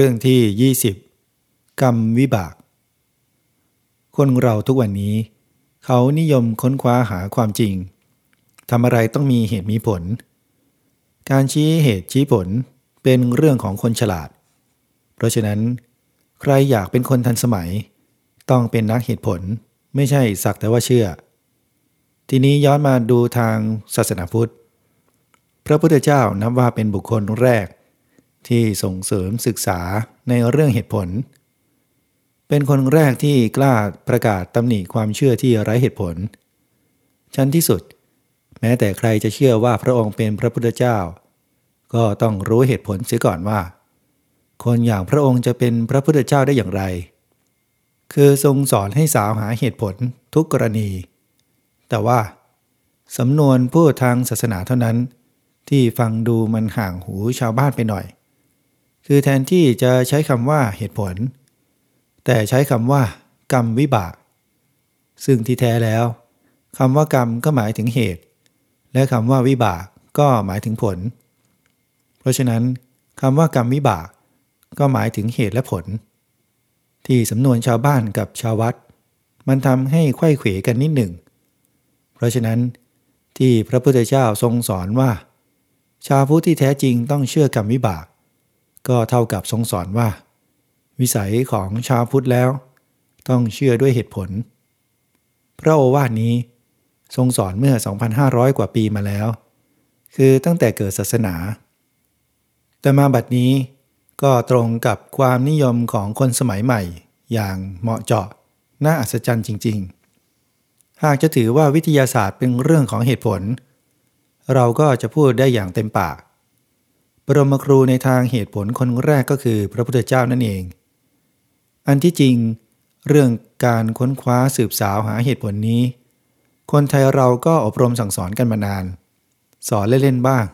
เรื่องที่ 20 กรรมวิบาก คนเราทุกวันนี้ เขานิยมค้นคว้าหาความจริงทำอะไรต้องมีเหตุมีผล การชี้เหตุชี้ผลเป็นเรื่องของคนฉลาด เพราะฉะนั้น ใครอยากเป็นคนทันสมัย ต้องเป็นนักเหตุผลไม่ใช่สักแต่ว่าเชื่อ ทีนี้ย้อนมาดูทางศาสนาพุทธ พระพุทธเจ้านับว่าเป็นบุคคลแรก ที่ส่งเสริมศึกษาในเรื่องเหตุผล เป็นคนแรกที่กล้าประกาศตำหนิความเชื่อที่ไร้เหตุผล ชั้นที่สุด แม้แต่ใครจะเชื่อว่าพระองค์เป็นพระพุทธเจ้า ก็ต้องรู้เหตุผลเสียก่อนว่า คนอย่างพระองค์จะเป็นพระพุทธเจ้าได้อย่างไร คือทรงสอนให้สาวหาเหตุผลทุกกรณี แต่ว่าสำนวนพูดทางศาสนาเท่านั้น ที่ฟังดูมันห่างหูชาวบ้านไปหน่อย คือแทนที่จะใช้คำว่าเหตุผล แต่ใช้คำว่า กรรมวิบาก ซึ่งที่แท้แล้วคำว่ากรรมก็หมายถึงเหตุ และคำว่าวิบากก็หมายถึงผล เพราะฉะนั้นคำว่ากรรมวิบาก ก็หมายถึงเหตุและผล ที่สำนวนชาวบ้านกับชาววัด มันทำให้ไข้เขวกันนิดหนึ่ง เพราะฉะนั้นที่พระพุทธเจ้าทรงสอนว่า ชาวพุทธที่แท้จริงต้องเชื่อกรรมวิบาก ก็เท่ากับทรงสอนว่า วิสัยของชาวพุทธแล้ว ต้องเชื่อด้วยเหตุผล พระโอวาทนี้ทรงสอนเมื่อ 2,500 กว่าปีมาแล้ว คือตั้งแต่เกิดศาสนา แต่มาบัดนี้ก็ตรงกับความนิยมของคนสมัยใหม่ อย่างเหมาะเจาะ น่าอัศจรรย์จริง ๆ หากจะถือว่าวิทยาศาสตร์เป็นเรื่องของเหตุผล เราก็จะพูดได้อย่างเต็มปาก บรมครูในทางเหตุผลคนแรกก็คือพระพุทธเจ้านั่นเอง อันที่จริง เรื่องการค้นคว้าสืบสาวหาเหตุผลนี้ คนไทยเราก็อบรมสั่งสอนกันมานาน สอนเล่นๆบ้าง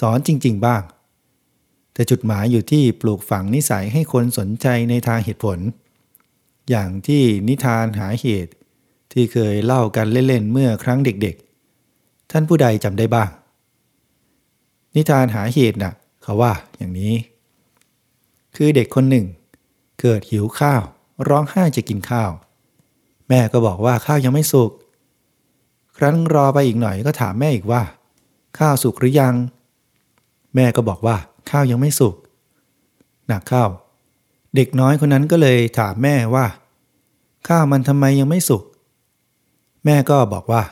สอนจริง ๆ บ้าง แต่จุดหมายอยู่ที่ปลูกฝังนิสัยให้คนสนใจในทางเหตุผล อย่างที่นิทานหาเหตุ ที่เคยเล่ากันเล่นๆเมื่อครั้งเด็กๆ ท่านผู้ใดจำได้บ้างนิทานหาเหตุนะ่ะ เขาว่าอย่างนี้ คือเด็กคนหนึ่ง เกิดหิวข้าว ร้องไห้จะกินข้าว แม่ก็บอกว่าข้าวยังไม่สุก ครั้นรอไปอีกหน่อยก็ถามแม่อีกว่า ข้าวสุกหรือยัง แม่ก็บอกว่าข้าวยังไม่สุกหนักข้าวเด็กน้อยคนนั้นก็เลยถามแม่ว่า ข้าวมันทำไมยังไม่สุก แม่ก็บอกว่า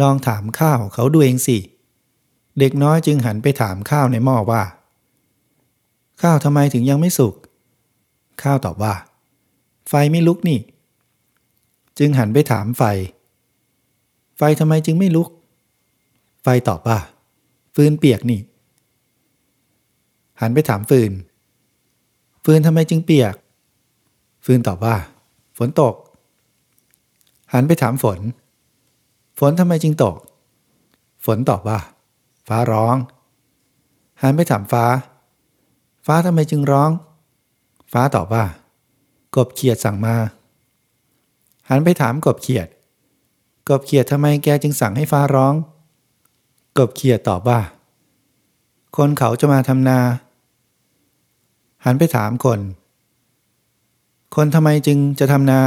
ลองถามข้าวเขาดูเองสิ เด็กน้อยจึงหันไปถามข้าวในหม้อว่า ข้าวทำไมถึงยังไม่สุก ข้าวตอบว่า ไฟไม่ลุกนี่ จึงหันไปถามไฟ ไฟทำไมจึงไม่ลุก ไฟตอบว่า ฟืนเปียกนี่ หันไปถามฟืน ฟืนทำไมจึงเปียก ฟืนตอบว่า ฝนตก หันไปถามฝน ฝนทำไมจึงตก ฝนตอบว่า ฟ้าร้องหันไปถามฟ้า ฟ้าทำไมจึงร้อง ฟ้าตอบว่า กบเขียดสั่งมา หันไปถามกบเขียด กบเขียดทำไมแกจึงสั่งให้ฟ้าร้อง กบเขียดตอบว่า คนเขาจะมาทำนา หันไปถามคน คนทำไมจึงจะทำนา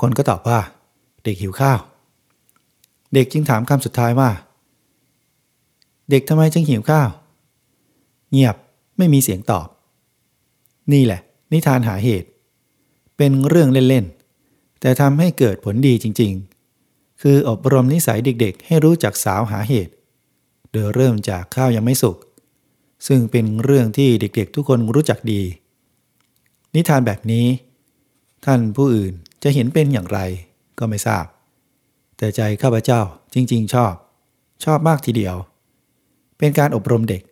คนก็ตอบว่า เด็กหิวข้าว เด็กจึงถามคำสุดท้ายว่า เด็กทำไมจึงหิวข้าว เงียบไม่มีเสียงตอบ นี่แหละ นิทานหาเหตุ เป็นเรื่องเล่นๆ แต่ทำให้เกิดผลดีจริงๆ คืออบรมนิสัยเด็กๆ ให้รู้จักสาวหาเหตุ โดยเริ่มจากข้าวยังไม่สุก ซึ่งเป็นเรื่องที่เด็กๆ ทุกคนรู้จักดี นิทานแบบนี้ ท่านผู้อื่นจะเห็นเป็นอย่างไรก็ไม่ทราบ แต่ใจข้าพเจ้าจริงๆ ชอบ ชอบมากทีเดียว เป็นการอบรมเด็ก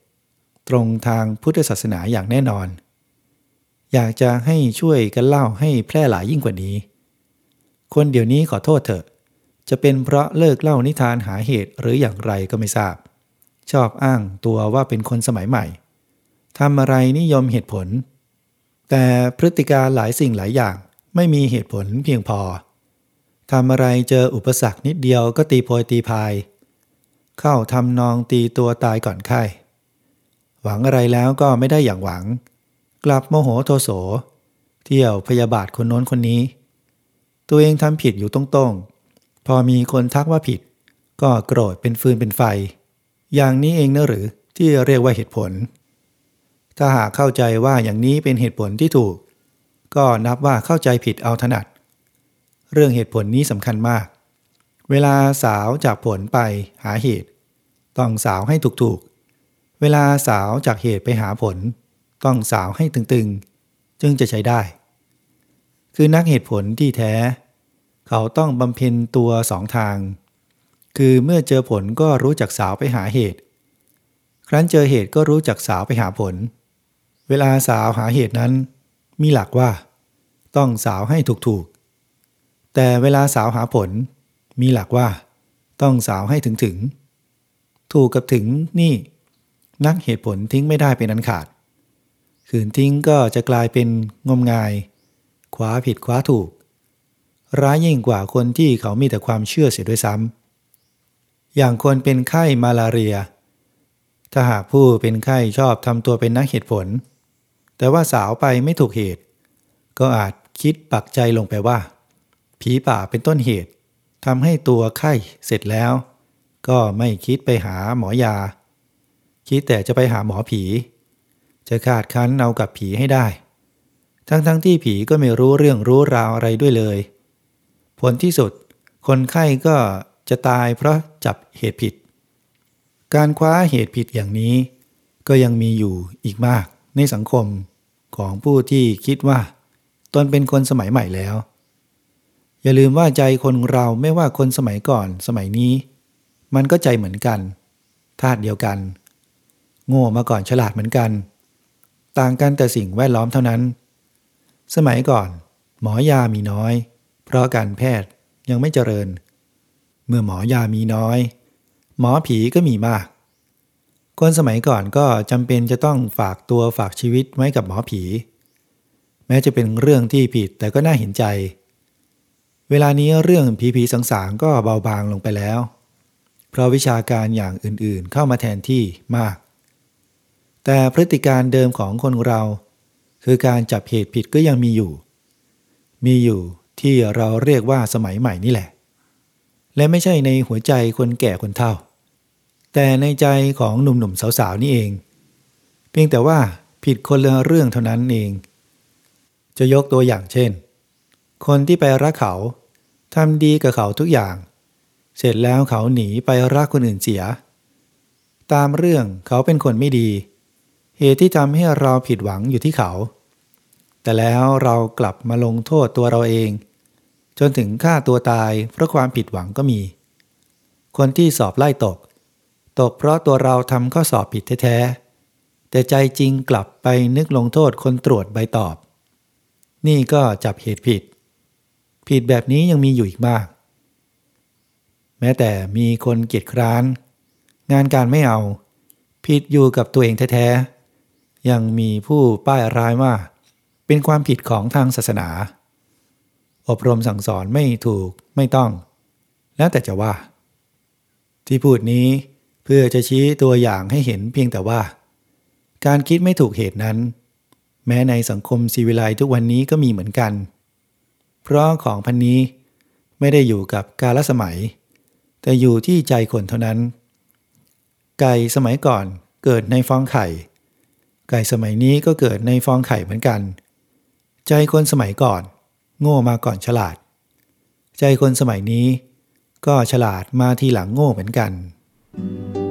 ตรงทางพุทธศาสนาอย่างแน่นอน อยากจะให้ช่วยกันเล่าให้แพร่หลายยิ่งกว่านี้ คนเดี๋ยวนี้ขอโทษเถอะ จะเป็นเพราะเลิกเล่านิทานหาเหตุหรืออย่างไรก็ไม่ทราบ ชอบอ้างตัวว่าเป็นคนสมัยใหม่ทำอะไรนิยมเหตุผล แต่พฤติการหลายสิ่งหลายอย่างไม่มีเหตุผลเพียงพอทำอะไรเจออุปสรรคนิดเดียวก็ตีโพยตีพาย เข้าทำนองตีตัวตายก่อนไข้หวังอะไรแล้วก็ไม่ได้อย่างหวัง กลับโมโหโทโส เที่ยวพยาบาทคนโน้นคนนี้ ตัวเองทำผิดอยู่ตรงๆ พอมีคนทักว่าผิด ก็โกรธเป็นฟืนเป็นไฟ อย่างนี้เองนะหรือที่เรียกว่าเหตุผล ถ้าหากเข้าใจว่าอย่างนี้เป็นเหตุผลที่ถูก ก็นับว่าเข้าใจผิดเอาถนัด เรื่องเหตุผลนี้สำคัญมาก เวลาสาวจากผลไปหาเหตุ ต้องสาวให้ถูกๆ เวลาสาวจากเหตุไปหาผล ต้องสาวให้ตึงๆ จึงจะใช้ได้ คือนักเหตุผลที่แท้ เขาต้องบำเพ็ญตัวสองทาง คือเมื่อเจอผลก็รู้จักสาวไปหาเหตุ ครั้นเจอเหตุก็รู้จักสาวไปหาผล เวลาสาวหาเหตุนั้น มีหลักว่า ต้องสาวให้ถูกๆ แต่เวลาสาวหาผล มีหลักว่า ต้องสาวให้ถึงๆถูกกับถึงนี่ นักเหตุผลทิ้งไม่ได้เป็นอันขาด ขืนทิ้งก็จะกลายเป็นงมงายขวาผิดขวาถูก ร้ายยิ่งกว่าคนที่เขามีแต่ความเชื่อเสียด้วยซ้ำอย่างคนเป็นไข้มาลาเรีย ถ้าหากผู้เป็นไข้ชอบทำตัวเป็นนักเหตุผล แต่ว่าสาวไปไม่ถูกเหตุ ก็อาจคิดปักใจลงไปว่า ผีป่าเป็นต้นเหตุ ทำให้ตัวไข้เสร็จแล้ว ก็ไม่คิดไปหาหมอยา คิดแต่จะไปหาหมอผี จะขาดคันเอากับผีให้ได้ ทั้งๆทที่ผีก็ไม่รู้เรื่องรู้ราวอะไรด้วยเลย ผลที่สุด คนไข้ก็จะตายเพราะจับเหตุผิด การคว้าเหตุผิดอย่างนี้ ก็ยังมีอยู่อีกมากในสังคมของผู้ที่คิดว่า ตนเป็นคนสมัยใหม่แล้ว อย่าลืมว่าใจคนเราไม่ว่าคนสมัยก่อนสมัยนี้ มันก็ใจเหมือนกันธาตุเดียวกัน โง่มาก่อนฉลาดเหมือนกัน ต่างกันแต่สิ่งแวดล้อมเท่านั้น สมัยก่อน หมอยามีน้อย เพราะการแพทย์ยังไม่เจริญ เมื่อหมอยามีน้อย หมอผีก็มีมาก คนสมัยก่อนก็จำเป็นจะต้องฝากตัวฝากชีวิตไว้กับหมอผี แม้จะเป็นเรื่องที่ผิดแต่ก็น่าเห็นใจ เวลานี้เรื่องผีผีสังสารก็เบาบางลงไปแล้ว เพราะวิชาการอย่างอื่นๆเข้ามาแทนที่มาก แต่พฤติการเดิมของคนเรา คือการจับเหตุผิดก็ยังมีอยู่ มีอยู่ที่เราเรียกว่าสมัยใหม่นี่แหละ และไม่ใช่ในหัวใจคนแก่คนเฒ่า แต่ในใจของหนุ่มๆสาวๆนี่เอง เพียงแต่ว่าผิดคนละเรื่องเท่านั้นเอง จะยกตัวอย่างเช่น คนที่ไปรักเขาทำดีกับเขาทุกอย่าง เสร็จแล้วเขาหนีไปรักคนอื่นเสีย ตามเรื่องเขาเป็นคนไม่ดี เหตุที่ทำให้เราผิดหวังอยู่ที่เขา แต่แล้วเรากลับมาลงโทษตัวเราเอง จนถึงฆ่าตัวตายเพราะความผิดหวังก็มี คนที่สอบไล่ตก ตกเพราะตัวเราทำข้อสอบผิดแท้ๆแต่ใจจริงกลับไปนึกลงโทษคนตรวจใบตอบ นี่ก็จับเหตุผิด ผิดแบบนี้ยังมีอยู่อีกมาก แม้แต่มีคนเกียจคร้าน งานการไม่เอา ผิดอยู่กับตัวเองแท้ๆ ยังมีผู้ป้ายร้ายว่า เป็นความผิดของทางศาสนา อบรมสั่งสอนไม่ถูกไม่ต้อง แล้วแต่จะว่า ที่พูดนี้เพื่อจะชี้ตัวอย่างให้เห็นเพียงแต่ว่า การคิดไม่ถูกเหตุนั้น แม้ในสังคมซีวิไลทุกวันนี้ก็มีเหมือนกัน เพราะของพันนี้ไม่ได้อยู่กับกาลสมัย แต่อยู่ที่ใจคนเท่านั้น ไก่สมัยก่อนเกิดในฟองไข่ ไก่สมัยนี้ก็เกิดในฟองไข่เหมือนกัน ใจคนสมัยก่อน โง่มาก่อนฉลาด ใจคนสมัยนี้ ก็ฉลาดมาทีหลังโง่เหมือนกัน thank you